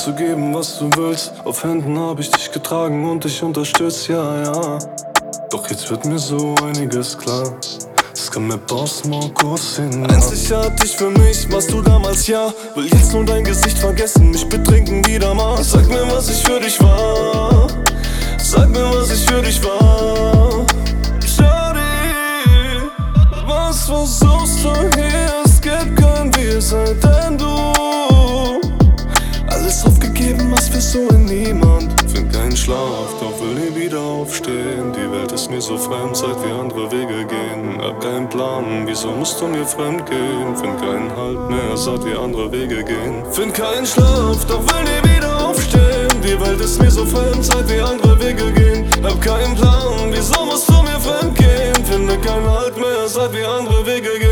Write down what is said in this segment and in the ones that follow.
zu geben, was du willst. Auf Händen hab ich dich getragen und dich unterstützt, ja, ja. Doch jetzt wird mir so einiges klar. Es kann mir Boss Markus hin. Einzigartig für mich, warst du damals ja. Will jetzt nur dein Gesicht vergessen, mich betrinken wieder mal. Sag mir, was ich für dich war. Sag mir, was ich für dich war. Nie wieder aufstehen. Die Welt ist mir so fremd, seit wir andere Wege gehen. Hab keinen Plan, wieso musst du mir fremd gehen? Find keinen Halt mehr, seit wir andere Wege gehen. Find keinen Schlaf, doch will nie wieder aufstehen. Die Welt ist mir so fremd, seit wir andere Wege gehen. Hab keinen Plan, wieso musst du mir fremd gehen? Finde keinen Halt mehr, seit wir andere Wege gehen.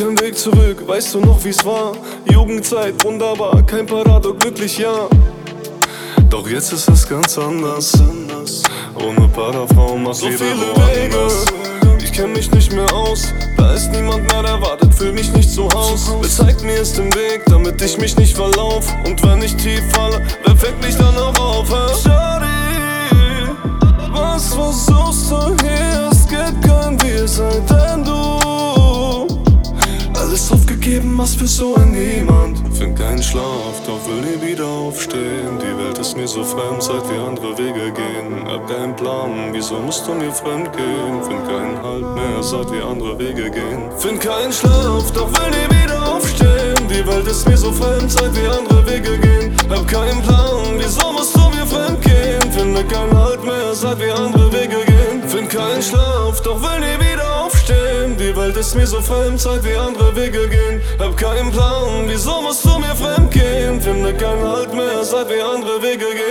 Es keinen Weg zurück, weißt du noch wie's war? Jugendzeit, wunderbar, kein Parado, glücklich, ja. Doch jetzt ist es ganz anders. Ohne Parafrau mach so woanders. Wege. Ich kenn mich nicht mehr aus. Da ist niemand mehr, der wartet, fühl mich nicht zu Haus. Wer zeigt mir jetzt den Weg, damit ich mich nicht verlauf? Und wenn ich tief falle, wer fängt mich dann auch auf? Was für so ein Niemand. Find keinen Schlaf, doch will nie wieder aufstehen. Die Welt ist mir so fremd, seit wir andere Wege gehen. Hab keinen Plan, wieso musst du mir fremd gehen? Find keinen Halt mehr, seit wir andere Wege gehen. Find keinen Schlaf, doch will nie wieder aufstehen. Die Welt ist mir so fremd, seit wir andere Wege gehen. Hab keinen Plan, wieso musst du mir fremd gehen? Finde keinen Halt mehr, seit wir andere Wege gehen. Find keinen Schlaf, doch will nie wieder aufstehen. Die Welt ist mir so fremd, seit wir andere Wege gehen. Hab keinen Plan, wieso musst du mir fremd gehen? Finde keinen Halt mehr, seit wir andere Wege gehen.